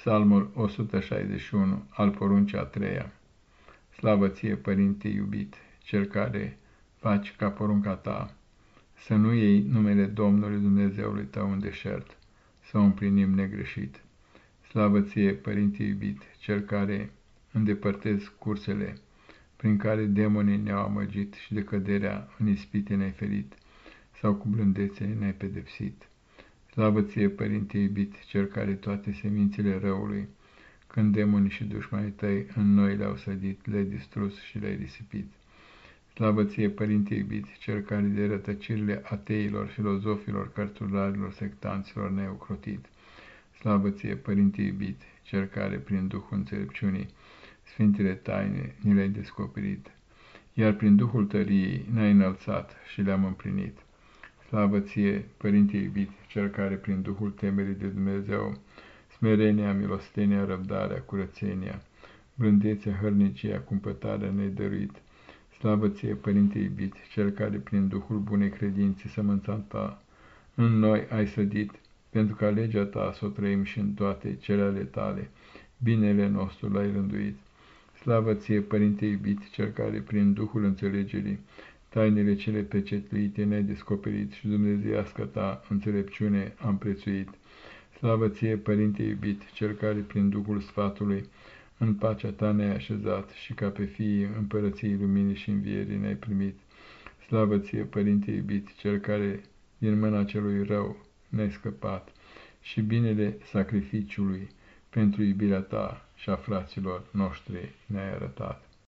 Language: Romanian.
Psalmul 161 al poruncea a treia. Slavă ție, Părinte iubit, cel care faci ca porunca ta, să nu iei numele Domnului Dumnezeului tău în deșert, să o împlinim negreșit. Slavă ție, Părinte iubit, cel care îndepărtezi cursele, prin care demonii ne-au amăgit și de căderea în ispite ne-ai ferit, sau cu blândețe ne-ai pedepsit. Slavă ție, Părinte iubit, cel care toate semințele răului, când demonii și dușmanii tăi în noi le-au sădit, le-ai distrus și le-ai risipit. Slavă ție, Părinte iubit, cel care de rătăcirile ateilor, filozofilor, cărturarilor, sectanților ne-ai ocrotit. Slavă ție, Părinte iubit, cel care, prin Duhul înțelepciunii, Sfintele taine ni le-ai descoperit, iar prin Duhul tăriei ne-ai înălțat și le-am împlinit. Slavă ție, Părinte iubit, cel care prin Duhul temerii de Dumnezeu, smerenia, milostenia, răbdarea, curățenia, blândețea, hărnicia, cumpătarea ne dăruit. Slavă ție, Părinte iubit, cel care prin Duhul bunei credințe sămânța ta în noi ai sădit, pentru ca legea ta să o trăim și în toate cele ale tale, binele nostru l-ai rânduit. Slavă ție, Părinte iubit, cel care prin Duhul înțelegerii Tainele cele pecetluite ne-ai descoperit și dumnezeiască ta înțelepciune am prețuit. Slavă ție, Părinte iubit, cel care prin Duhul Sfatului în pacea ta ne-ai așezat și ca pe fiii împărăției luminii și învierii ne-ai primit. Slavă ție, Părinte iubit, cel care din mâna celui rău ne-ai scăpat și binele sacrificiului pentru iubirea ta și a fraților noștri ne-ai arătat.